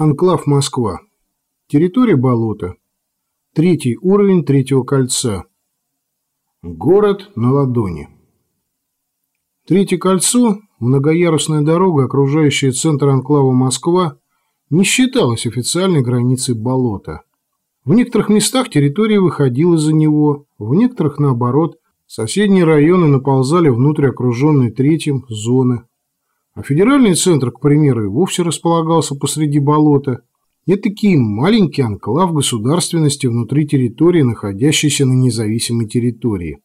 Анклав Москва. Территория болота. Третий уровень третьего кольца. Город на ладони. Третье кольцо, многоярусная дорога, окружающая центр анклава Москва, не считалась официальной границей болота. В некоторых местах территория выходила за него, в некоторых, наоборот, соседние районы наползали внутрь окруженной третьим зоны а федеральный центр, к примеру, и вовсе располагался посреди болота. Этакий маленький анклав государственности внутри территории, находящейся на независимой территории.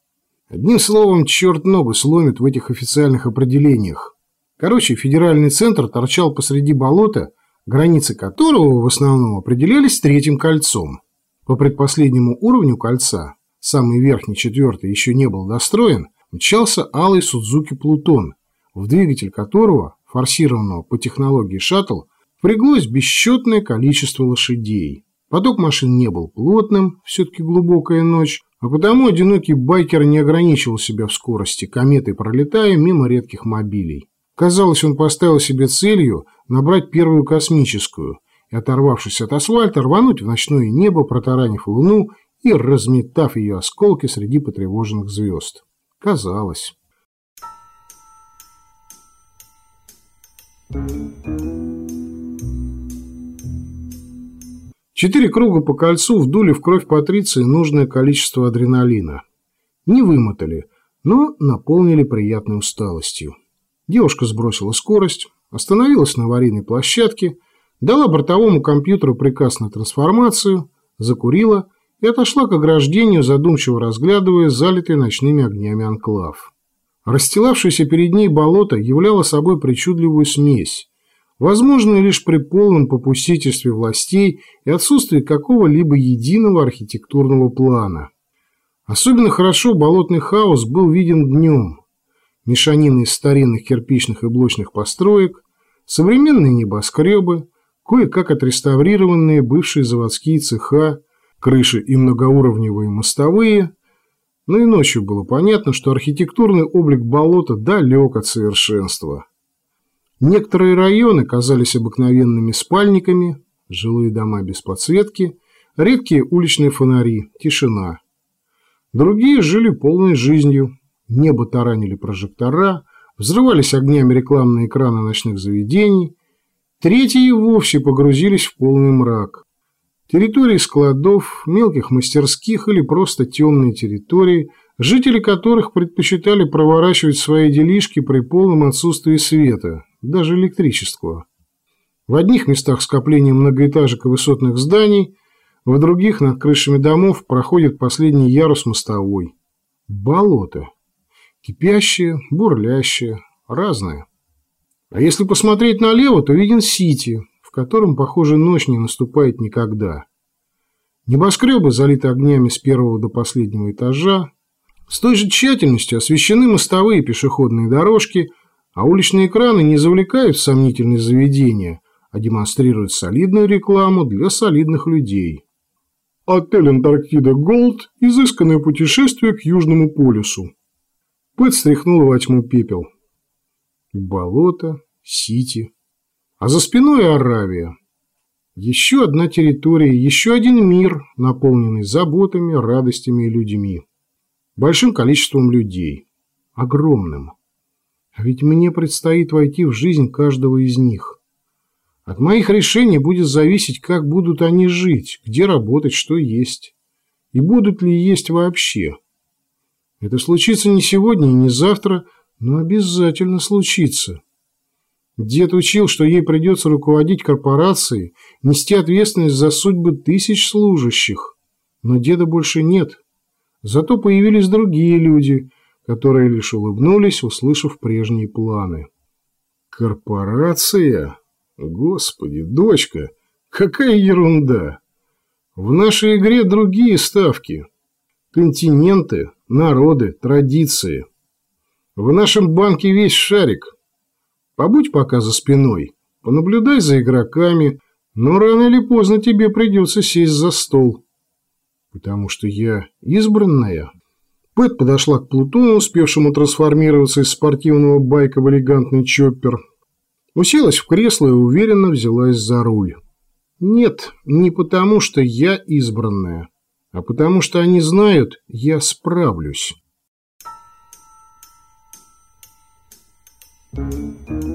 Одним словом, черт ногу сломит в этих официальных определениях. Короче, федеральный центр торчал посреди болота, границы которого в основном определялись третьим кольцом. По предпоследнему уровню кольца, самый верхний четвертый еще не был достроен, мчался алый Судзуки Плутон – в двигатель которого, форсированного по технологии шаттл, впряглось бесчетное количество лошадей. Поток машин не был плотным, все-таки глубокая ночь, а потому одинокий байкер не ограничивал себя в скорости, кометой пролетая мимо редких мобилей. Казалось, он поставил себе целью набрать первую космическую и, оторвавшись от асфальта, рвануть в ночное небо, протаранив луну и разметав ее осколки среди потревоженных звезд. Казалось. Четыре круга по кольцу вдули в кровь Патриции нужное количество адреналина. Не вымотали, но наполнили приятной усталостью. Девушка сбросила скорость, остановилась на аварийной площадке, дала бортовому компьютеру приказ на трансформацию, закурила и отошла к ограждению, задумчиво разглядывая залитый ночными огнями анклав. Расстилавшееся перед ней болото являло собой причудливую смесь, возможную лишь при полном попустительстве властей и отсутствии какого-либо единого архитектурного плана. Особенно хорошо болотный хаос был виден днем. Мешанины из старинных кирпичных и блочных построек, современные небоскребы, кое-как отреставрированные бывшие заводские цеха, крыши и многоуровневые мостовые – но и ночью было понятно, что архитектурный облик болота далек от совершенства. Некоторые районы казались обыкновенными спальниками, жилые дома без подсветки, редкие уличные фонари, тишина. Другие жили полной жизнью. Небо таранили прожектора, взрывались огнями рекламные экраны ночных заведений. Третьи вовсе погрузились в полный мрак. Территории складов, мелких мастерских или просто темные территории, жители которых предпочитали проворачивать свои делишки при полном отсутствии света, даже электричества. В одних местах скопление многоэтажек и высотных зданий, в других над крышами домов проходит последний ярус мостовой. Болото. Кипящее, бурлящее, разное. А если посмотреть налево, то виден Сити – котором, похоже, ночь не наступает никогда. Небоскребы залиты огнями с первого до последнего этажа. С той же тщательностью освещены мостовые пешеходные дорожки, а уличные экраны не завлекают в сомнительные заведения, а демонстрируют солидную рекламу для солидных людей. Отель «Антарктида Голд» – изысканное путешествие к Южному полюсу. Пэт стряхнул во тьму пепел. Болото, Сити, а за спиной Аравия. Еще одна территория, еще один мир, наполненный заботами, радостями и людьми. Большим количеством людей. Огромным. А ведь мне предстоит войти в жизнь каждого из них. От моих решений будет зависеть, как будут они жить, где работать, что есть. И будут ли есть вообще. Это случится не сегодня и не завтра, но обязательно случится. Дед учил, что ей придется руководить корпорацией, нести ответственность за судьбы тысяч служащих. Но деда больше нет. Зато появились другие люди, которые лишь улыбнулись, услышав прежние планы. Корпорация? Господи, дочка, какая ерунда! В нашей игре другие ставки. Континенты, народы, традиции. В нашем банке весь шарик – Побудь пока за спиной, понаблюдай за игроками, но рано или поздно тебе придется сесть за стол. Потому что я избранная. Пэт подошла к Плутону, успевшему трансформироваться из спортивного байка в элегантный чоппер. Уселась в кресло и уверенно взялась за руль. Нет, не потому, что я избранная, а потому что они знают, я справлюсь. Música